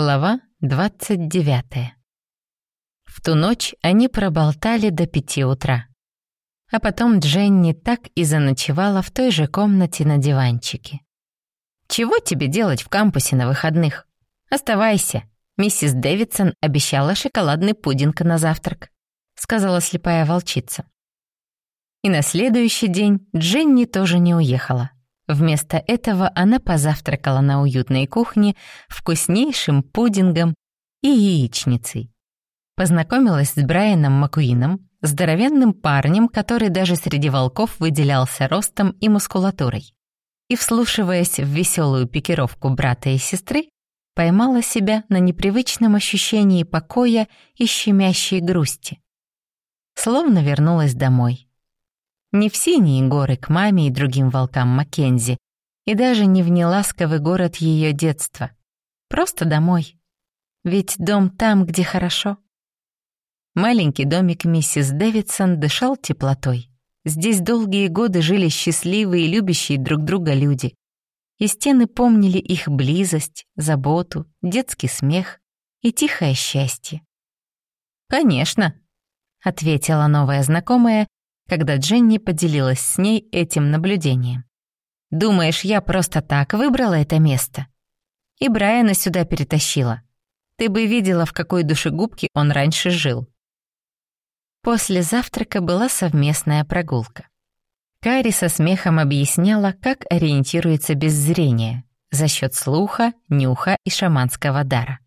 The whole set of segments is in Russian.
Глава 29. В ту ночь они проболтали до пяти утра. А потом Дженни так и заночевала в той же комнате на диванчике. «Чего тебе делать в кампусе на выходных? Оставайся. Миссис Дэвидсон обещала шоколадный пудинг на завтрак», сказала слепая волчица. И на следующий день Дженни тоже не уехала. Вместо этого она позавтракала на уютной кухне вкуснейшим пудингом и яичницей. Познакомилась с Брайаном Макуином, здоровенным парнем, который даже среди волков выделялся ростом и мускулатурой. И, вслушиваясь в веселую пикировку брата и сестры, поймала себя на непривычном ощущении покоя и щемящей грусти. Словно вернулась домой не в синие горы к маме и другим волкам Маккензи, и даже не в неласковый город ее детства. Просто домой. Ведь дом там, где хорошо. Маленький домик миссис Дэвидсон дышал теплотой. Здесь долгие годы жили счастливые и любящие друг друга люди. И стены помнили их близость, заботу, детский смех и тихое счастье. «Конечно», — ответила новая знакомая когда Дженни поделилась с ней этим наблюдением. «Думаешь, я просто так выбрала это место?» И Брайана сюда перетащила. Ты бы видела, в какой душегубке он раньше жил. После завтрака была совместная прогулка. Кари со смехом объясняла, как ориентируется без зрения за счет слуха, нюха и шаманского дара.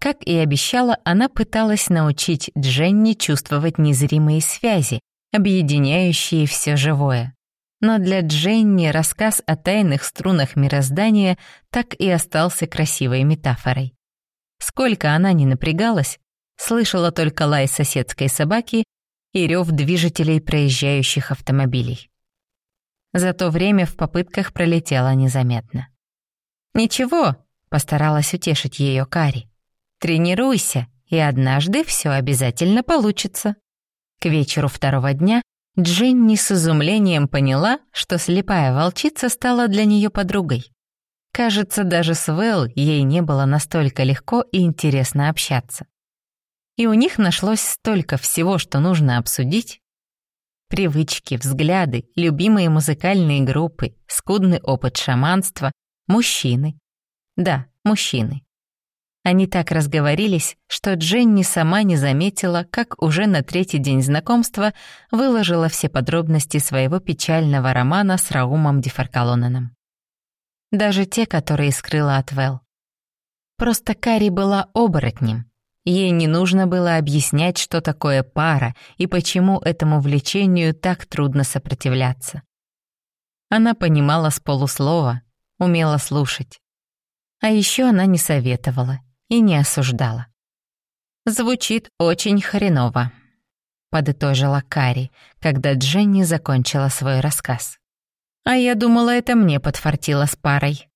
Как и обещала, она пыталась научить Дженни чувствовать незримые связи, объединяющие все живое. Но для Дженни рассказ о тайных струнах мироздания так и остался красивой метафорой. Сколько она ни напрягалась, слышала только лай соседской собаки и рев движителей проезжающих автомобилей. За то время в попытках пролетело незаметно. «Ничего», — постаралась утешить ее Кари. «Тренируйся, и однажды все обязательно получится». К вечеру второго дня Дженни с изумлением поняла, что слепая волчица стала для нее подругой. Кажется, даже с Вэл ей не было настолько легко и интересно общаться. И у них нашлось столько всего, что нужно обсудить. Привычки, взгляды, любимые музыкальные группы, скудный опыт шаманства, мужчины. Да, мужчины. Они так разговорились, что Дженни сама не заметила, как уже на третий день знакомства выложила все подробности своего печального романа с Раумом Дефаркалоненом. Даже те, которые скрыла от Вэл. Просто Кари была оборотнем. Ей не нужно было объяснять, что такое пара и почему этому влечению так трудно сопротивляться. Она понимала с полуслова, умела слушать. А еще она не советовала и не осуждала. «Звучит очень хреново», — подытожила Кари, когда Дженни закончила свой рассказ. «А я думала, это мне подфартило с парой».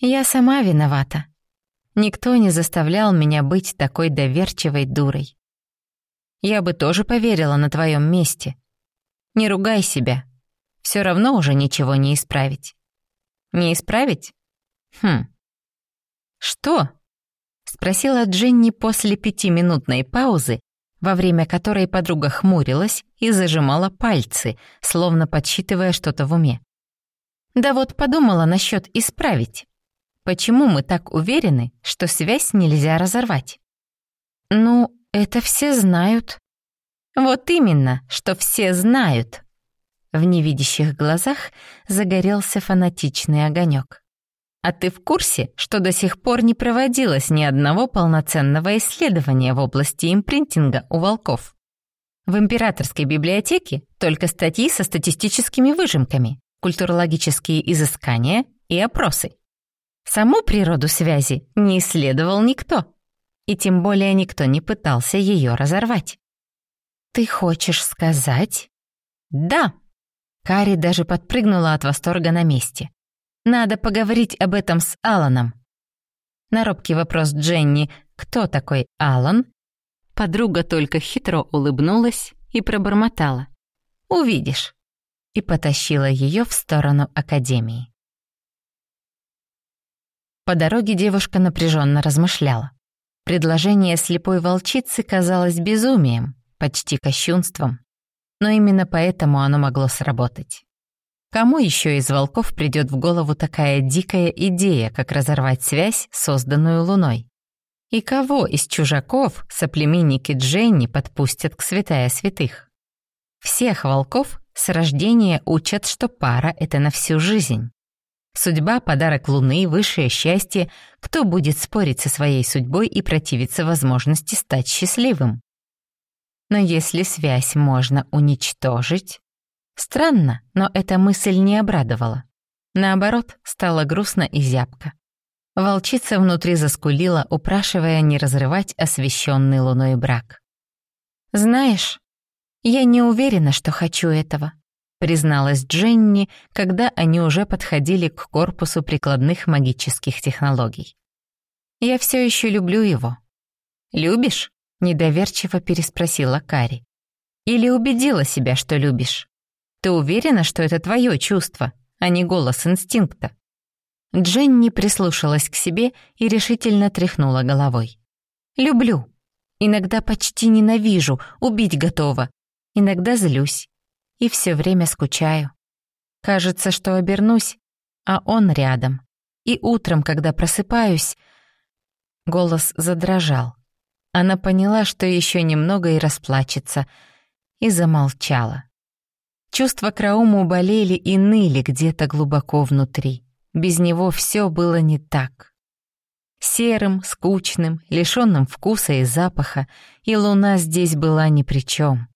«Я сама виновата. Никто не заставлял меня быть такой доверчивой дурой. Я бы тоже поверила на твоем месте. Не ругай себя. Все равно уже ничего не исправить». «Не исправить? Хм. Что?» Спросила Дженни после пятиминутной паузы, во время которой подруга хмурилась и зажимала пальцы, словно подсчитывая что-то в уме. «Да вот подумала насчет исправить. Почему мы так уверены, что связь нельзя разорвать?» «Ну, это все знают». «Вот именно, что все знают». В невидящих глазах загорелся фанатичный огонек. А ты в курсе, что до сих пор не проводилось ни одного полноценного исследования в области импринтинга у волков? В императорской библиотеке только статьи со статистическими выжимками, культурологические изыскания и опросы. Саму природу связи не исследовал никто, и тем более никто не пытался ее разорвать. «Ты хочешь сказать?» «Да!» Кари даже подпрыгнула от восторга на месте. Надо поговорить об этом с Аланом. На робкий вопрос Дженни «Кто такой Алан?» Подруга только хитро улыбнулась и пробормотала. «Увидишь» и потащила ее в сторону академии. По дороге девушка напряженно размышляла. Предложение слепой волчицы казалось безумием, почти кощунством. Но именно поэтому оно могло сработать. Кому еще из волков придет в голову такая дикая идея, как разорвать связь, созданную Луной? И кого из чужаков соплеменники Дженни подпустят к святая святых? Всех волков с рождения учат, что пара — это на всю жизнь. Судьба, подарок Луны, высшее счастье. Кто будет спорить со своей судьбой и противиться возможности стать счастливым? Но если связь можно уничтожить... Странно, но эта мысль не обрадовала. Наоборот, стало грустно и зябко. Волчица внутри заскулила, упрашивая не разрывать освещенный луной брак. «Знаешь, я не уверена, что хочу этого», призналась Дженни, когда они уже подходили к корпусу прикладных магических технологий. «Я все еще люблю его». «Любишь?» — недоверчиво переспросила Кари. «Или убедила себя, что любишь? Ты уверена, что это твое чувство, а не голос инстинкта?» Дженни прислушалась к себе и решительно тряхнула головой. «Люблю. Иногда почти ненавижу, убить готова. Иногда злюсь и все время скучаю. Кажется, что обернусь, а он рядом. И утром, когда просыпаюсь... Голос задрожал. Она поняла, что еще немного и расплачется, и замолчала. Чувства Крауму болели и ныли где-то глубоко внутри. Без него все было не так. Серым, скучным, лишенным вкуса и запаха, и луна здесь была ни при чем.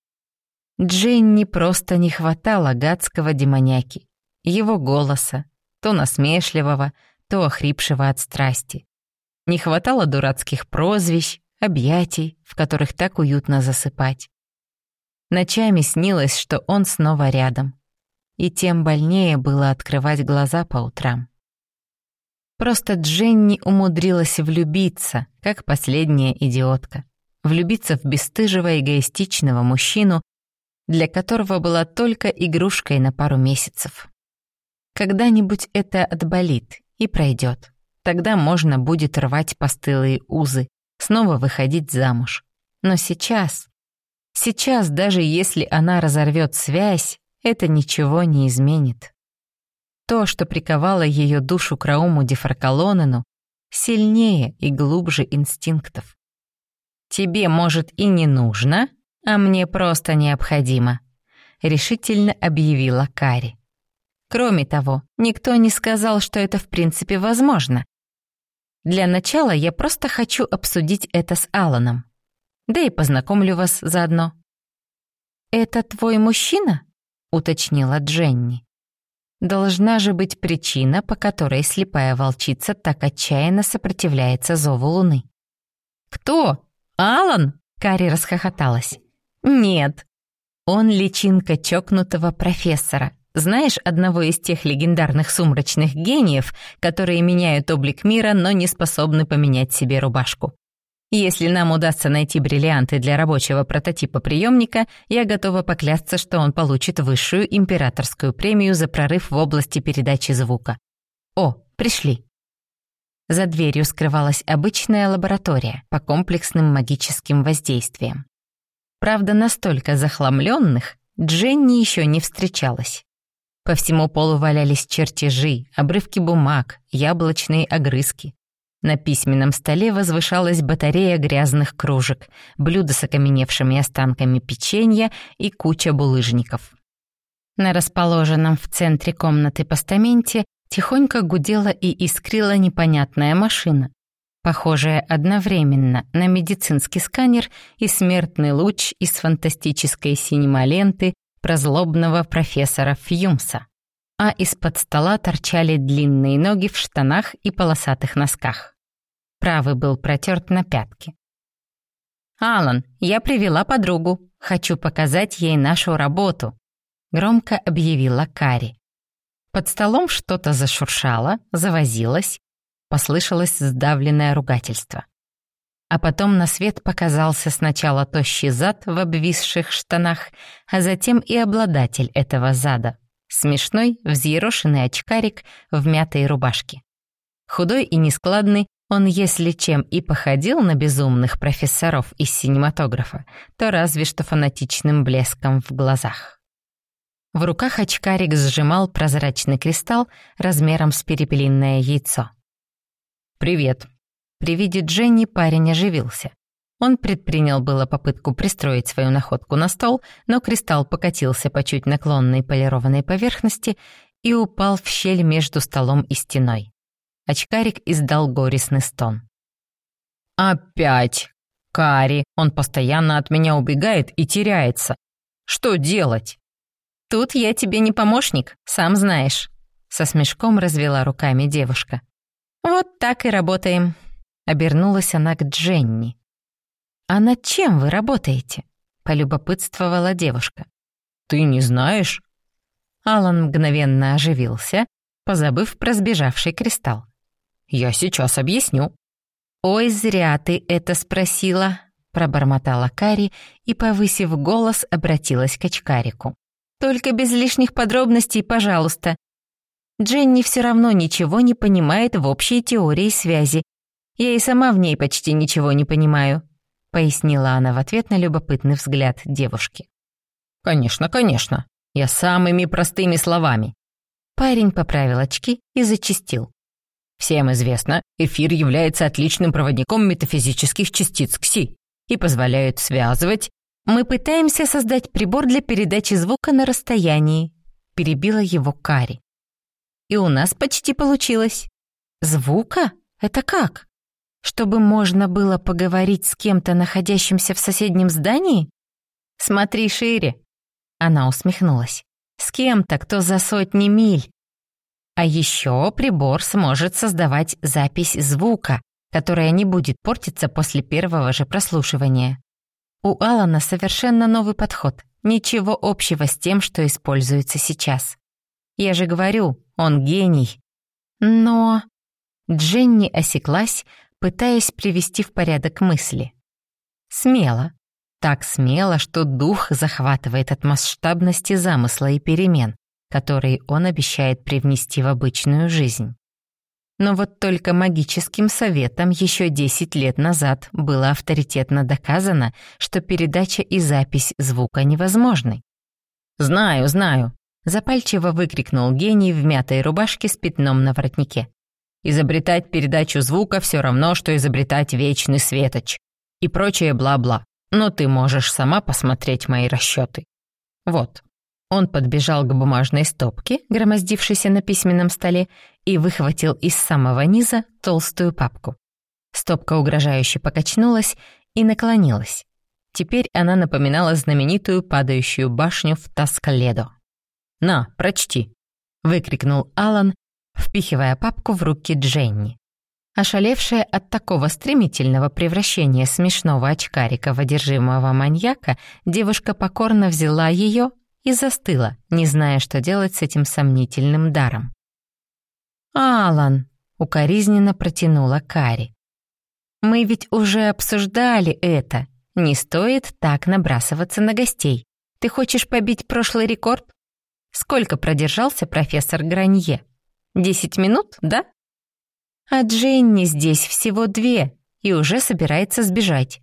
Дженни просто не хватало гадского демоняки, его голоса, то насмешливого, то охрипшего от страсти. Не хватало дурацких прозвищ, объятий, в которых так уютно засыпать. Ночами снилось, что он снова рядом, и тем больнее было открывать глаза по утрам. Просто Дженни умудрилась влюбиться, как последняя идиотка. Влюбиться в бесстыжего эгоистичного мужчину, для которого была только игрушкой на пару месяцев. Когда-нибудь это отболит и пройдет. Тогда можно будет рвать постылые узы, снова выходить замуж. Но сейчас... Сейчас, даже если она разорвет связь, это ничего не изменит. То, что приковало ее душу к Рауму Дефаркалонену, сильнее и глубже инстинктов. Тебе, может, и не нужно, «А мне просто необходимо», — решительно объявила Кари. Кроме того, никто не сказал, что это в принципе возможно. Для начала я просто хочу обсудить это с Аланом. Да и познакомлю вас заодно. «Это твой мужчина?» — уточнила Дженни. Должна же быть причина, по которой слепая волчица так отчаянно сопротивляется зову Луны. «Кто? Алан?» — Кари расхохоталась. «Нет». Он личинка чокнутого профессора. Знаешь одного из тех легендарных сумрачных гениев, которые меняют облик мира, но не способны поменять себе рубашку? Если нам удастся найти бриллианты для рабочего прототипа приемника, я готова поклясться, что он получит высшую императорскую премию за прорыв в области передачи звука. О, пришли. За дверью скрывалась обычная лаборатория по комплексным магическим воздействиям. Правда, настолько захламленных Дженни еще не встречалась. По всему полу валялись чертежи, обрывки бумаг, яблочные огрызки. На письменном столе возвышалась батарея грязных кружек, блюда с окаменевшими останками печенья и куча булыжников. На расположенном в центре комнаты постаменте тихонько гудела и искрила непонятная машина похожая одновременно на медицинский сканер и смертный луч из фантастической синемаленты про злобного профессора Фьюмса. А из-под стола торчали длинные ноги в штанах и полосатых носках. Правый был протерт на пятки. «Алан, я привела подругу. Хочу показать ей нашу работу», — громко объявила Кари. Под столом что-то зашуршало, завозилось, Послышалось сдавленное ругательство. А потом на свет показался сначала тощий зад в обвисших штанах, а затем и обладатель этого зада. Смешной, взъерошенный очкарик в мятой рубашке. Худой и нескладный, он, если чем и походил на безумных профессоров из синематографа, то разве что фанатичным блеском в глазах. В руках очкарик сжимал прозрачный кристалл размером с перепелиное яйцо. «Привет». При виде Дженни парень оживился. Он предпринял было попытку пристроить свою находку на стол, но кристалл покатился по чуть наклонной полированной поверхности и упал в щель между столом и стеной. Очкарик издал горестный стон. «Опять! Кари! Он постоянно от меня убегает и теряется. Что делать?» «Тут я тебе не помощник, сам знаешь», — со смешком развела руками девушка. «Вот так и работаем», — обернулась она к Дженни. «А над чем вы работаете?» — полюбопытствовала девушка. «Ты не знаешь?» Алан мгновенно оживился, позабыв про сбежавший кристалл. «Я сейчас объясню». «Ой, зря ты это спросила», — пробормотала Кари и, повысив голос, обратилась к очкарику. «Только без лишних подробностей, пожалуйста. Дженни все равно ничего не понимает в общей теории связи. Я и сама в ней почти ничего не понимаю пояснила она в ответ на любопытный взгляд девушки. «Конечно, конечно. Я самыми простыми словами». Парень поправил очки и зачистил. Всем известно, эфир является отличным проводником метафизических частиц КСИ и позволяет связывать. Мы пытаемся создать прибор для передачи звука на расстоянии, перебила его Кари. И у нас почти получилось. Звука? Это как? Чтобы можно было поговорить с кем-то, находящимся в соседнем здании? Смотри шире. Она усмехнулась. С кем-то, кто за сотни миль. А еще прибор сможет создавать запись звука, которая не будет портиться после первого же прослушивания. У Алана совершенно новый подход, ничего общего с тем, что используется сейчас. Я же говорю, он гений. Но... Дженни осеклась, пытаясь привести в порядок мысли. Смело. Так смело, что дух захватывает от масштабности замысла и перемен, которые он обещает привнести в обычную жизнь. Но вот только магическим советом еще 10 лет назад было авторитетно доказано, что передача и запись звука невозможны. «Знаю, знаю», — запальчиво выкрикнул гений в мятой рубашке с пятном на воротнике. Изобретать передачу звука все равно, что изобретать вечный светоч. И прочее бла-бла. Но ты можешь сама посмотреть мои расчеты. Вот. Он подбежал к бумажной стопке, громоздившейся на письменном столе, и выхватил из самого низа толстую папку. Стопка угрожающе покачнулась и наклонилась. Теперь она напоминала знаменитую падающую башню в Таскаледо. «На, прочти!» — выкрикнул Алан, впихивая папку в руки Дженни. Ошалевшая от такого стремительного превращения смешного очкарика в одержимого маньяка, девушка покорно взяла ее и застыла, не зная, что делать с этим сомнительным даром. «Алан!» — укоризненно протянула Кари. «Мы ведь уже обсуждали это. Не стоит так набрасываться на гостей. Ты хочешь побить прошлый рекорд? Сколько продержался профессор Гранье?» Десять минут, да? А Дженни здесь всего две и уже собирается сбежать.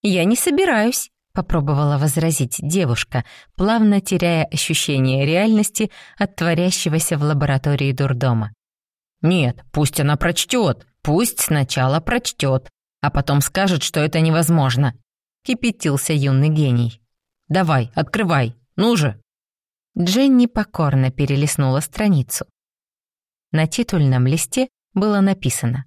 Я не собираюсь, попробовала возразить девушка, плавно теряя ощущение реальности от творящегося в лаборатории дурдома. Нет, пусть она прочтет, пусть сначала прочтет, а потом скажет, что это невозможно. Кипятился юный гений. Давай, открывай, ну же. Дженни покорно перелистнула страницу. На титульном листе было написано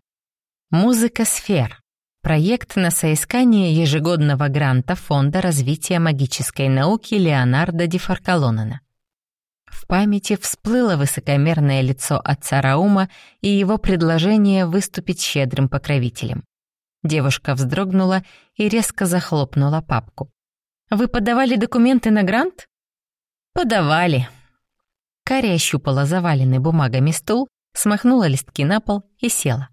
«Музыка сфер. Проект на соискание ежегодного гранта Фонда развития магической науки Леонардо Ди Фаркалонена». В памяти всплыло высокомерное лицо отца Раума и его предложение выступить щедрым покровителем. Девушка вздрогнула и резко захлопнула папку. «Вы подавали документы на грант?» «Подавали». Карри ощупала заваленный бумагами стул смахнула листки на пол и села.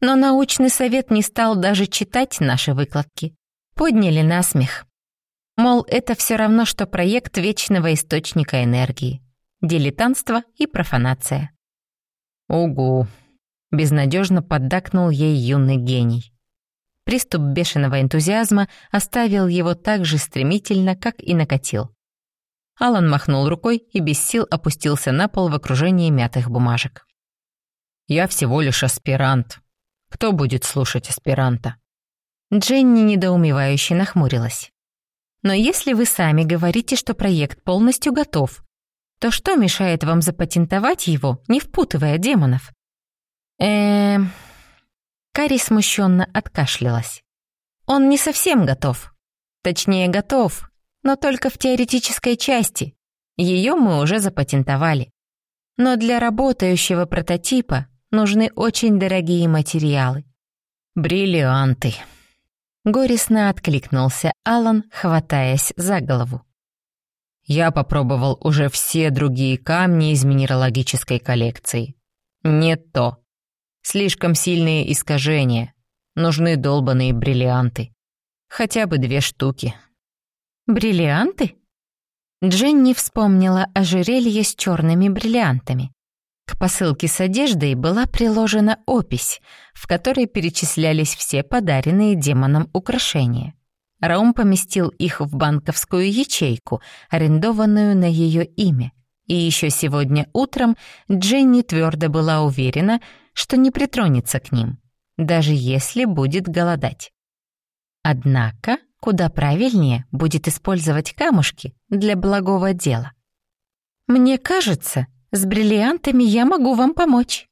Но научный совет не стал даже читать наши выкладки. Подняли на смех. Мол, это все равно, что проект вечного источника энергии. Дилетантство и профанация. «Угу», Безнадежно поддакнул ей юный гений. Приступ бешеного энтузиазма оставил его так же стремительно, как и накатил. Алан махнул рукой и без сил опустился на пол в окружении мятых бумажек. «Я всего лишь аспирант. Кто будет слушать аспиранта?» Дженни недоумевающе нахмурилась. «Но если вы сами говорите, что проект полностью готов, то что мешает вам запатентовать его, не впутывая демонов?» «Эм...» Кари смущенно откашлялась. «Он не совсем готов. Точнее, готов, но только в теоретической части. Ее мы уже запатентовали. Но для работающего прототипа нужны очень дорогие материалы. Бриллианты. Горестно откликнулся Алан, хватаясь за голову. Я попробовал уже все другие камни из минералогической коллекции. Не то. Слишком сильные искажения. Нужны долбаные бриллианты. Хотя бы две штуки. Бриллианты? Дженни вспомнила ожерелье с черными бриллиантами. К посылке с одеждой была приложена опись, в которой перечислялись все подаренные демоном украшения. Раум поместил их в банковскую ячейку, арендованную на ее имя. И еще сегодня утром Дженни твердо была уверена, что не притронется к ним, даже если будет голодать. Однако куда правильнее будет использовать камушки для благого дела. «Мне кажется, с бриллиантами я могу вам помочь»,